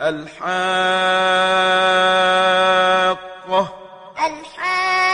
الحاقة. الحاقة.